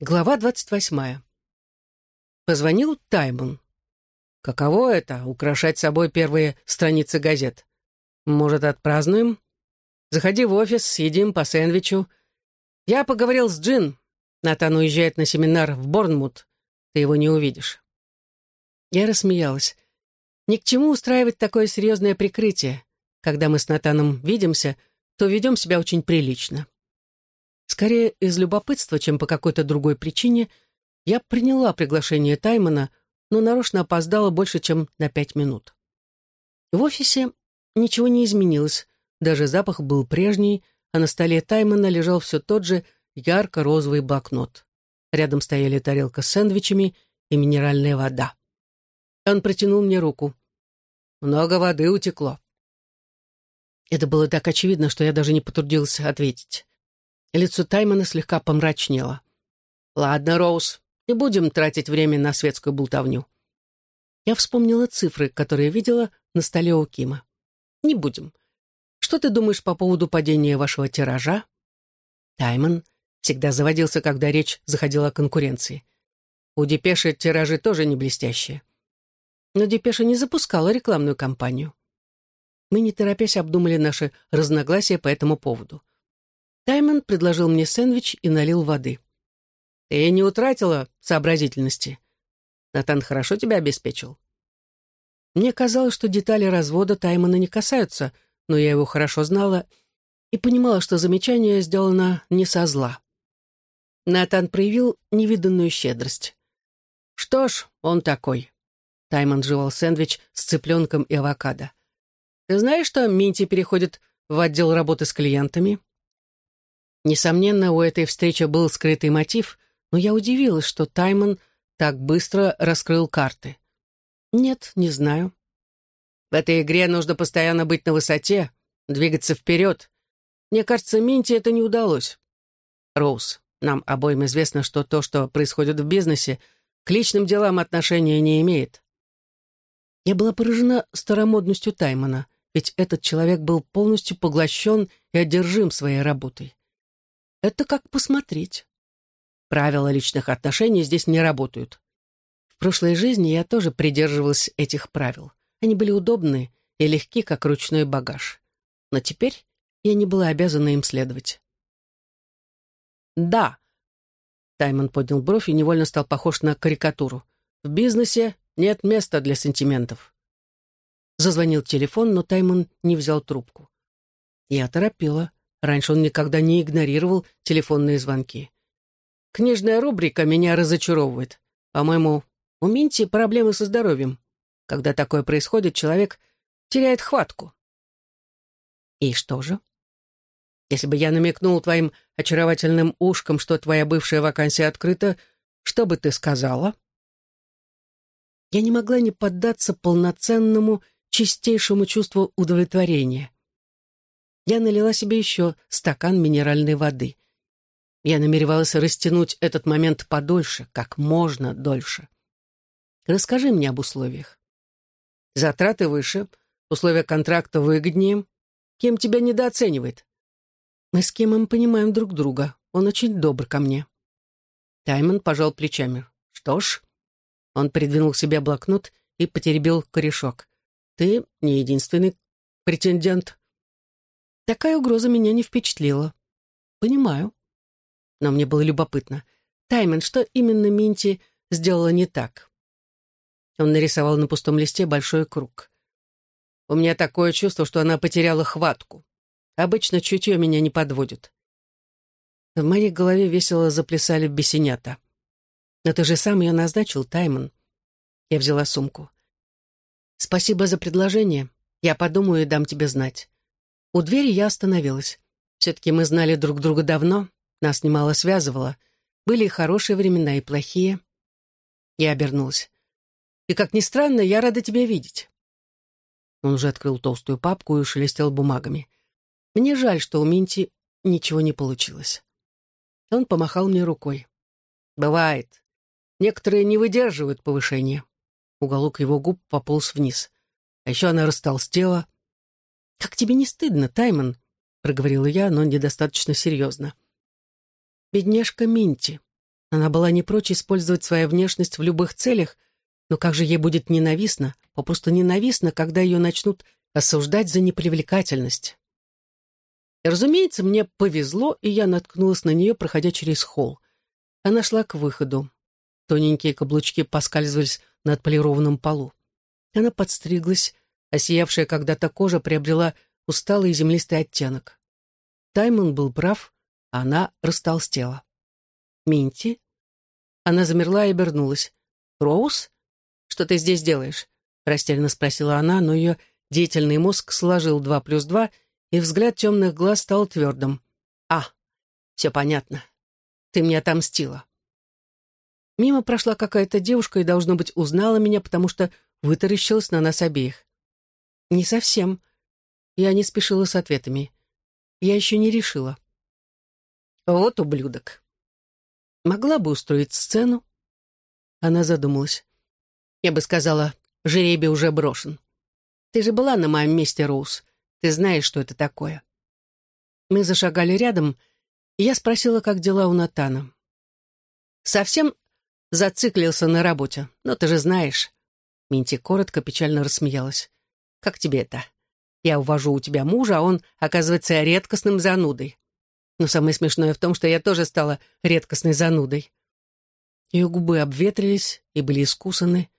Глава двадцать восьмая. Позвонил Таймон. Каково это — украшать собой первые страницы газет? Может, отпразднуем? Заходи в офис, съедим по сэндвичу. Я поговорил с Джин. Натан уезжает на семинар в Борнмут. Ты его не увидишь. Я рассмеялась. Ни к чему устраивать такое серьезное прикрытие. Когда мы с Натаном видимся, то ведем себя очень прилично. Скорее из любопытства, чем по какой-то другой причине, я приняла приглашение Таймона, но нарочно опоздала больше, чем на пять минут. В офисе ничего не изменилось, даже запах был прежний, а на столе Таймона лежал все тот же ярко-розовый блокнот. Рядом стояли тарелка с сэндвичами и минеральная вода. Он протянул мне руку. «Много воды утекло». Это было так очевидно, что я даже не потрудился ответить. Лицо Таймона слегка помрачнело. «Ладно, Роуз, не будем тратить время на светскую болтовню». Я вспомнила цифры, которые видела на столе у Кима. «Не будем. Что ты думаешь по поводу падения вашего тиража?» Таймон всегда заводился, когда речь заходила о конкуренции. У Депеши тиражи тоже не блестящие. Но Депеша не запускала рекламную кампанию. Мы, не торопясь, обдумали наши разногласия по этому поводу. Таймон предложил мне сэндвич и налил воды. «Ты не утратила сообразительности. Натан хорошо тебя обеспечил?» Мне казалось, что детали развода Таймона не касаются, но я его хорошо знала и понимала, что замечание сделано не со зла. Натан проявил невиданную щедрость. «Что ж, он такой». Таймон жевал сэндвич с цыпленком и авокадо. «Ты знаешь, что Минти переходит в отдел работы с клиентами?» Несомненно, у этой встречи был скрытый мотив, но я удивилась, что Таймон так быстро раскрыл карты. Нет, не знаю. В этой игре нужно постоянно быть на высоте, двигаться вперед. Мне кажется, Минти это не удалось. Роуз, нам обоим известно, что то, что происходит в бизнесе, к личным делам отношения не имеет. Я была поражена старомодностью Таймона, ведь этот человек был полностью поглощен и одержим своей работой. Это как посмотреть. Правила личных отношений здесь не работают. В прошлой жизни я тоже придерживалась этих правил. Они были удобны и легки, как ручной багаж. Но теперь я не была обязана им следовать. «Да», — Таймон поднял бровь и невольно стал похож на карикатуру. «В бизнесе нет места для сантиментов». Зазвонил телефон, но Таймон не взял трубку. Я торопила. Раньше он никогда не игнорировал телефонные звонки. Книжная рубрика меня разочаровывает. По-моему, у Минти проблемы со здоровьем. Когда такое происходит, человек теряет хватку. И что же? Если бы я намекнул твоим очаровательным ушкам, что твоя бывшая вакансия открыта, что бы ты сказала? Я не могла не поддаться полноценному, чистейшему чувству удовлетворения я налила себе еще стакан минеральной воды. Я намеревалась растянуть этот момент подольше, как можно дольше. Расскажи мне об условиях. Затраты выше, условия контракта выгоднее. Кем тебя недооценивает? Мы с Кемом понимаем друг друга. Он очень добр ко мне. Таймон пожал плечами. Что ж, он придвинул к себе блокнот и потеребил корешок. Ты не единственный претендент. Такая угроза меня не впечатлила. Понимаю. Но мне было любопытно. Таймен, что именно Минти сделала не так? Он нарисовал на пустом листе большой круг. У меня такое чувство, что она потеряла хватку. Обычно чутье меня не подводит. В моей голове весело заплясали бесенята. Но ты же сам ее назначил, Таймон. Я взяла сумку. Спасибо за предложение. Я подумаю и дам тебе знать. У двери я остановилась. Все-таки мы знали друг друга давно, нас немало связывало. Были и хорошие времена, и плохие. Я обернулась. И, как ни странно, я рада тебя видеть. Он уже открыл толстую папку и шелестел бумагами. Мне жаль, что у Минти ничего не получилось. Он помахал мне рукой. «Бывает. Некоторые не выдерживают повышения». Уголок его губ пополз вниз. А еще она растолстела, «Как тебе не стыдно, Таймон?» — проговорила я, но недостаточно серьезно. «Бедняжка Минти. Она была не прочь использовать свою внешность в любых целях, но как же ей будет ненавистно, попросту ненавистно, когда ее начнут осуждать за непривлекательность. Разумеется, мне повезло, и я наткнулась на нее, проходя через холл. Она шла к выходу. Тоненькие каблучки поскальзывались на отполированном полу. Она подстриглась, а сиявшая когда-то кожа приобрела усталый землистый оттенок. Таймон был прав, а она растолстела. «Минти?» Она замерла и обернулась. «Роуз? Что ты здесь делаешь?» Растерянно спросила она, но ее деятельный мозг сложил два плюс два, и взгляд темных глаз стал твердым. «А, все понятно. Ты мне отомстила». Мимо прошла какая-то девушка и, должно быть, узнала меня, потому что вытаращилась на нас обеих. «Не совсем». Я не спешила с ответами. Я еще не решила. «Вот ублюдок». Могла бы устроить сцену. Она задумалась. Я бы сказала, жеребий уже брошен. Ты же была на моем месте, Роуз. Ты знаешь, что это такое. Мы зашагали рядом, и я спросила, как дела у Натана. Совсем Зациклился на работе. Но ты же знаешь. Минти коротко, печально рассмеялась. Как тебе это? Я увожу у тебя мужа, а он оказывается редкостным занудой. Но самое смешное в том, что я тоже стала редкостной занудой. Ее губы обветрились и были искусаны.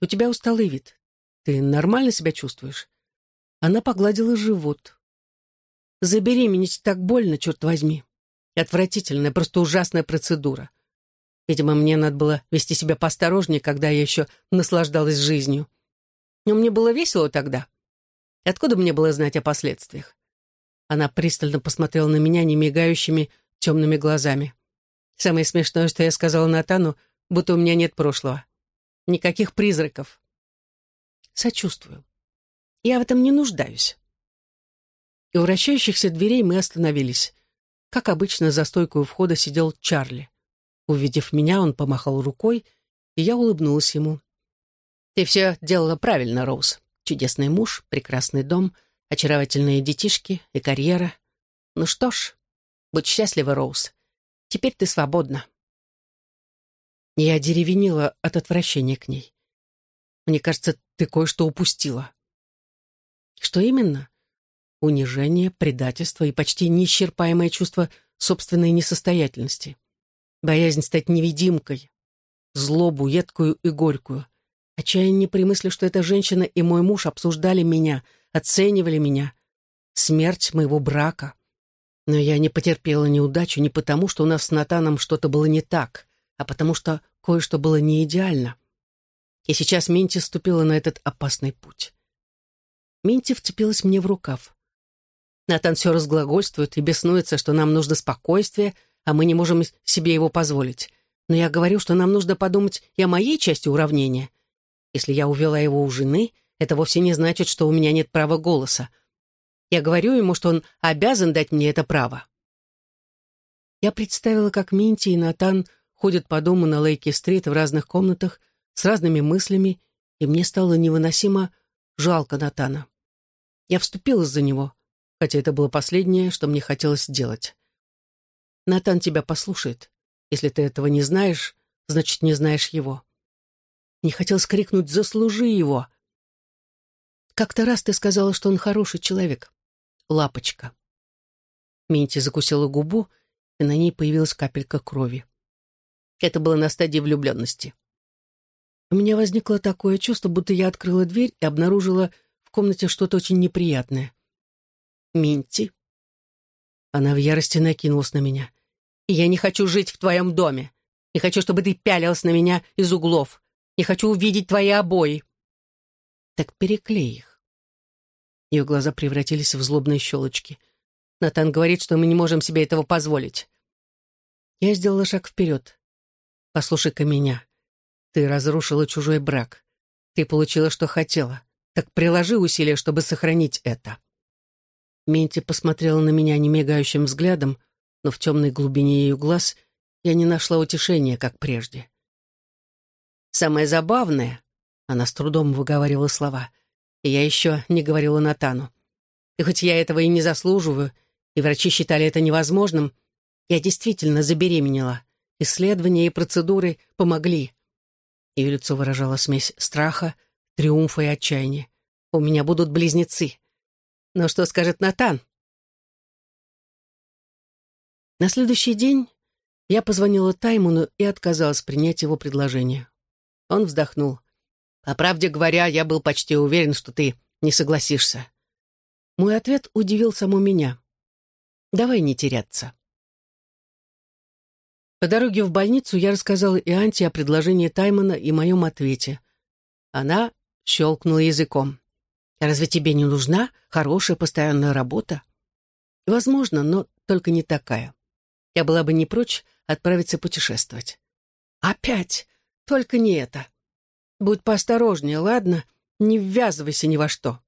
У тебя усталый вид. Ты нормально себя чувствуешь? Она погладила живот. Забеременеть так больно, черт возьми. Отвратительная, просто ужасная процедура. Видимо, мне надо было вести себя поосторожнее, когда я еще наслаждалась жизнью. Но мне было весело тогда. И откуда мне было знать о последствиях? Она пристально посмотрела на меня немигающими темными глазами. Самое смешное, что я сказала Натану, будто у меня нет прошлого. Никаких призраков. Сочувствую. Я в этом не нуждаюсь. И у вращающихся дверей мы остановились. Как обычно, за стойкой у входа сидел Чарли. Увидев меня, он помахал рукой, и я улыбнулась ему. «Ты все делала правильно, Роуз. Чудесный муж, прекрасный дом, очаровательные детишки и карьера. Ну что ж, будь счастлива, Роуз. Теперь ты свободна». Я деревенела от отвращения к ней. «Мне кажется, ты кое-что упустила». «Что именно?» унижение, предательство и почти неисчерпаемое чувство собственной несостоятельности боязнь стать невидимкой, злобу, едкую и горькую, отчаяние при мысли, что эта женщина и мой муж обсуждали меня, оценивали меня, смерть моего брака. Но я не потерпела неудачу не потому, что у нас с Натаном что-то было не так, а потому что кое-что было не идеально. И сейчас Минти ступила на этот опасный путь. Минти вцепилась мне в рукав. Натан все разглагольствует и беснуется, что нам нужно спокойствие, а мы не можем себе его позволить. Но я говорю, что нам нужно подумать и о моей части уравнения. Если я увела его у жены, это вовсе не значит, что у меня нет права голоса. Я говорю ему, что он обязан дать мне это право. Я представила, как Минти и Натан ходят по дому на Лейки-стрит в разных комнатах с разными мыслями, и мне стало невыносимо жалко Натана. Я вступилась за него, хотя это было последнее, что мне хотелось сделать. Натан тебя послушает. Если ты этого не знаешь, значит, не знаешь его. Не хотел скрикнуть «Заслужи его!» Как-то раз ты сказала, что он хороший человек. Лапочка. Минти закусила губу, и на ней появилась капелька крови. Это было на стадии влюбленности. У меня возникло такое чувство, будто я открыла дверь и обнаружила в комнате что-то очень неприятное. «Минти?» Она в ярости накинулась на меня. Я не хочу жить в твоем доме. Не хочу, чтобы ты пялилась на меня из углов. Не хочу увидеть твои обои. Так переклей их. Ее глаза превратились в злобные щелочки. Натан говорит, что мы не можем себе этого позволить. Я сделала шаг вперед. Послушай-ка меня. Ты разрушила чужой брак. Ты получила, что хотела. Так приложи усилия, чтобы сохранить это. Менти посмотрела на меня немигающим взглядом, но в темной глубине ее глаз я не нашла утешения, как прежде. «Самое забавное», — она с трудом выговаривала слова, и я еще не говорила Натану. И хоть я этого и не заслуживаю, и врачи считали это невозможным, я действительно забеременела, исследования и процедуры помогли. Ее лицо выражало смесь страха, триумфа и отчаяния. У меня будут близнецы. Но что скажет Натан? На следующий день я позвонила Таймону и отказалась принять его предложение. Он вздохнул. «По правде говоря, я был почти уверен, что ты не согласишься». Мой ответ удивил саму меня. «Давай не теряться». По дороге в больницу я рассказала и Анте о предложении Таймона и моем ответе. Она щелкнула языком. «Разве тебе не нужна хорошая постоянная работа?» «Возможно, но только не такая. Я была бы не прочь отправиться путешествовать». «Опять! Только не это. Будь поосторожнее, ладно? Не ввязывайся ни во что».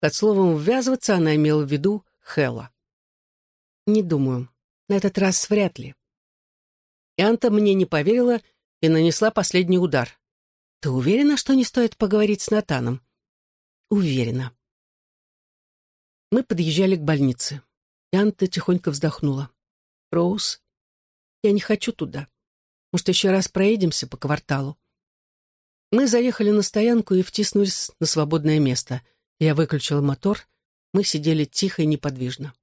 Под словом «ввязываться» она имела в виду Хэлла. «Не думаю. На этот раз вряд ли». И Анта мне не поверила и нанесла последний удар. «Ты уверена, что не стоит поговорить с Натаном?» «Уверена». Мы подъезжали к больнице. И Анта тихонько вздохнула. «Роуз, я не хочу туда. Может, еще раз проедемся по кварталу?» Мы заехали на стоянку и втиснулись на свободное место. Я выключила мотор. Мы сидели тихо и неподвижно.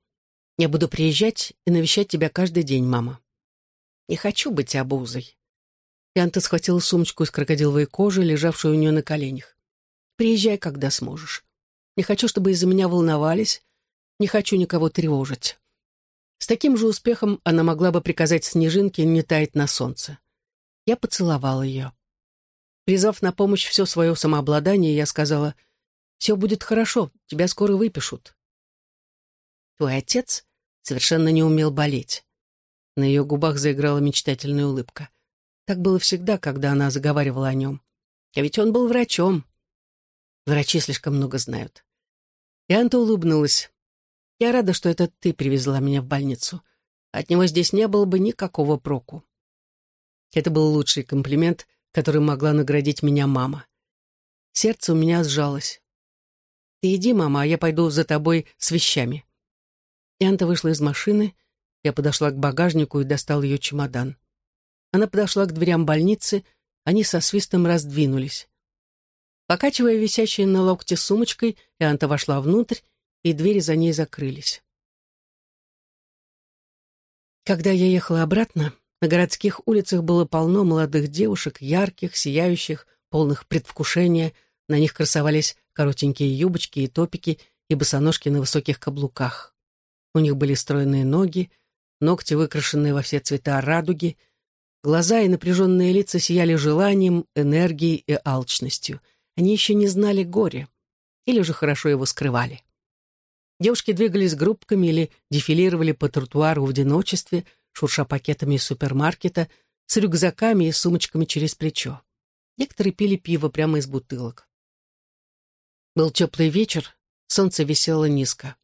«Я буду приезжать и навещать тебя каждый день, мама». «Не хочу быть обузой». Янта схватила сумочку из крокодиловой кожи, лежавшую у нее на коленях. «Приезжай, когда сможешь. Не хочу, чтобы из-за меня волновались. Не хочу никого тревожить». С таким же успехом она могла бы приказать Снежинке не таять на солнце. Я поцеловала ее. Призвав на помощь все свое самообладание, я сказала, «Все будет хорошо, тебя скоро выпишут». Твой отец совершенно не умел болеть. На ее губах заиграла мечтательная улыбка. Так было всегда, когда она заговаривала о нем. А ведь он был врачом. Врачи слишком много знают. И Анта улыбнулась. «Я рада, что это ты привезла меня в больницу. От него здесь не было бы никакого проку». Это был лучший комплимент, которым могла наградить меня мама. Сердце у меня сжалось. «Ты иди, мама, а я пойду за тобой с вещами». Янта вышла из машины, я подошла к багажнику и достал ее чемодан. Она подошла к дверям больницы, они со свистом раздвинулись. Покачивая висящей на локте сумочкой, Янта вошла внутрь, и двери за ней закрылись. Когда я ехала обратно, на городских улицах было полно молодых девушек, ярких, сияющих, полных предвкушения. На них красовались коротенькие юбочки и топики и босоножки на высоких каблуках. У них были стройные ноги, ногти, выкрашенные во все цвета радуги, глаза и напряженные лица сияли желанием, энергией и алчностью. Они еще не знали горя, или же хорошо его скрывали. Девушки двигались группками или дефилировали по тротуару в одиночестве — шурша пакетами из супермаркета, с рюкзаками и сумочками через плечо. Некоторые пили пиво прямо из бутылок. Был теплый вечер, солнце висело низко.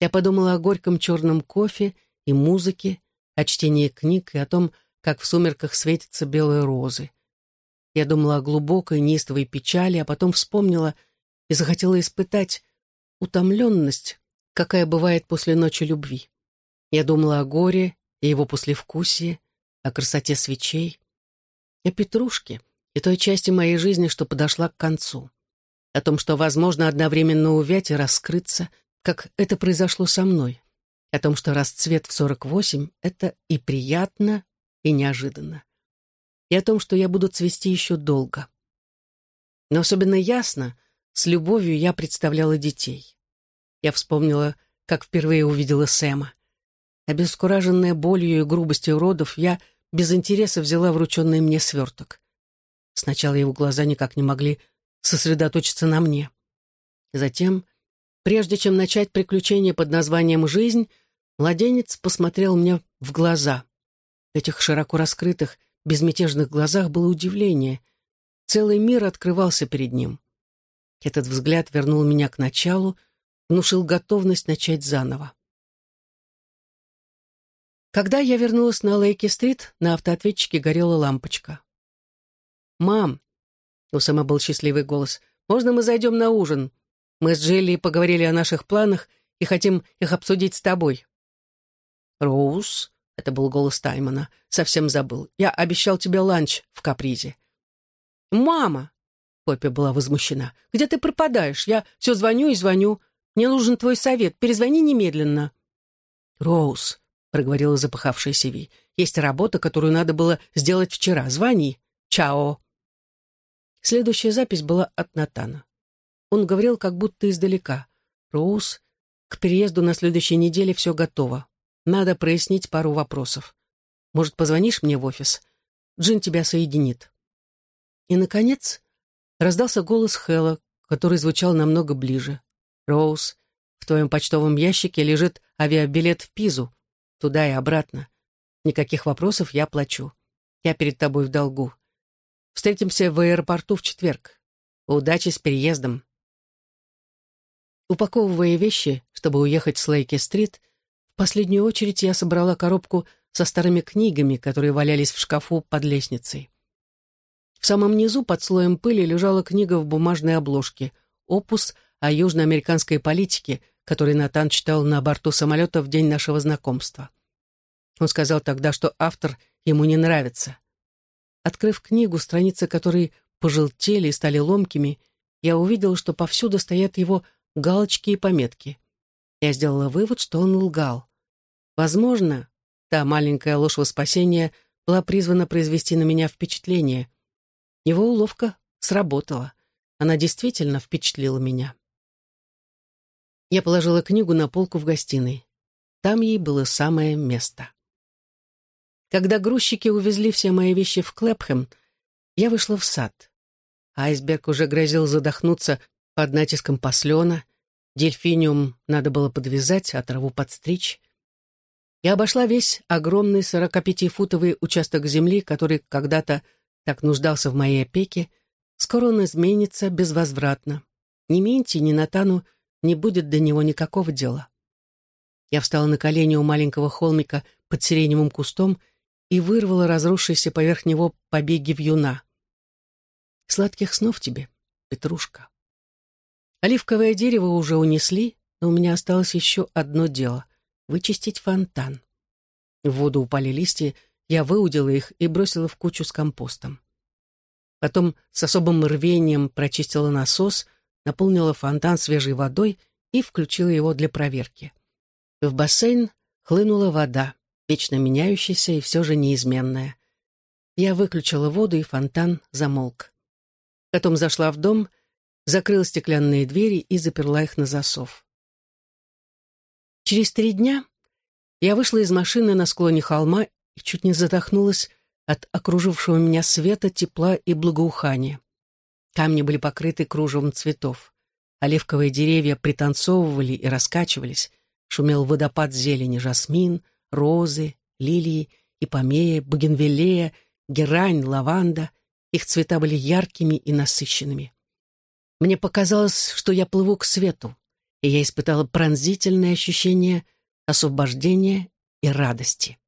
Я подумала о горьком черном кофе и музыке, о чтении книг и о том, как в сумерках светятся белые розы. Я думала о глубокой неистовой печали, а потом вспомнила и захотела испытать утомленность, какая бывает после ночи любви. Я думала о горе и его послевкусие, о красоте свечей, о петрушке и той части моей жизни, что подошла к концу, о том, что возможно одновременно увять и раскрыться, как это произошло со мной, о том, что расцвет в 48 — это и приятно, и неожиданно, и о том, что я буду цвести еще долго. Но особенно ясно, с любовью я представляла детей. Я вспомнила, как впервые увидела Сэма. Обескураженная болью и грубостью родов, я без интереса взяла врученный мне сверток. Сначала его глаза никак не могли сосредоточиться на мне. Затем, прежде чем начать приключение под названием «Жизнь», младенец посмотрел мне в глаза. В этих широко раскрытых, безмятежных глазах было удивление. Целый мир открывался перед ним. Этот взгляд вернул меня к началу, внушил готовность начать заново. Когда я вернулась на Лейки-стрит, на автоответчике горела лампочка. «Мам!» — у Сэма был счастливый голос. «Можно мы зайдем на ужин? Мы с Джилли поговорили о наших планах и хотим их обсудить с тобой». «Роуз?» — Это был голос Таймона. «Совсем забыл. Я обещал тебе ланч в капризе». «Мама!» Поппи была возмущена. «Где ты пропадаешь? Я все звоню и звоню. Мне нужен твой совет. Перезвони немедленно». «Роуз», — проговорила запыхавшаяся Ви, «есть работа, которую надо было сделать вчера. Звони. Чао». Следующая запись была от Натана. Он говорил как будто издалека. «Роуз, к переезду на следующей неделе все готово. Надо прояснить пару вопросов. Может, позвонишь мне в офис? Джин тебя соединит». И, наконец, раздался голос Хэлла, который звучал намного ближе. «Роуз, в твоем почтовом ящике лежит авиабилет в Пизу, туда и обратно. Никаких вопросов я плачу. Я перед тобой в долгу. Встретимся в аэропорту в четверг. Удачи с переездом». Упаковывая вещи, чтобы уехать с Лейки-стрит, в последнюю очередь я собрала коробку со старыми книгами, которые валялись в шкафу под лестницей. В самом низу под слоем пыли лежала книга в бумажной обложке «Опус о южноамериканской политике», который Натан читал на борту самолета в день нашего знакомства. Он сказал тогда, что автор ему не нравится. Открыв книгу, страницы которой пожелтели и стали ломкими, я увидел, что повсюду стоят его галочки и пометки. Я сделала вывод, что он лгал. Возможно, та маленькая ложь во спасение была призвана произвести на меня впечатление. Его уловка сработала. Она действительно впечатлила меня. Я положила книгу на полку в гостиной. Там ей было самое место. Когда грузчики увезли все мои вещи в Клэпхэм, я вышла в сад. Айсберг уже грозил задохнуться под натиском послена, дельфиниум надо было подвязать, а траву подстричь. Я обошла весь огромный 45-футовый участок земли, который когда-то так нуждался в моей опеке, скоро он изменится безвозвратно. Ни Минти, ни Натану не будет до него никакого дела. Я встала на колени у маленького холмика под сиреневым кустом и вырвала разрушившийся поверх него побеги вьюна. Сладких снов тебе, Петрушка. Оливковое дерево уже унесли, но у меня осталось еще одно дело — вычистить фонтан. В воду упали листья, я выудила их и бросила в кучу с компостом. Потом с особым рвением прочистила насос, наполнила фонтан свежей водой и включила его для проверки. В бассейн хлынула вода, вечно меняющаяся и все же неизменная. Я выключила воду, и фонтан замолк. Потом зашла в дом закрыла стеклянные двери и заперла их на засов. Через три дня я вышла из машины на склоне холма и чуть не задохнулась от окружившего меня света, тепла и благоухания. Камни были покрыты кружевом цветов. Оливковые деревья пританцовывали и раскачивались. Шумел водопад зелени, жасмин, розы, лилии, ипомея, бугенвиллея, герань, лаванда. Их цвета были яркими и насыщенными. Мне показалось, что я плыву к свету, и я испытала пронзительное ощущение освобождения и радости.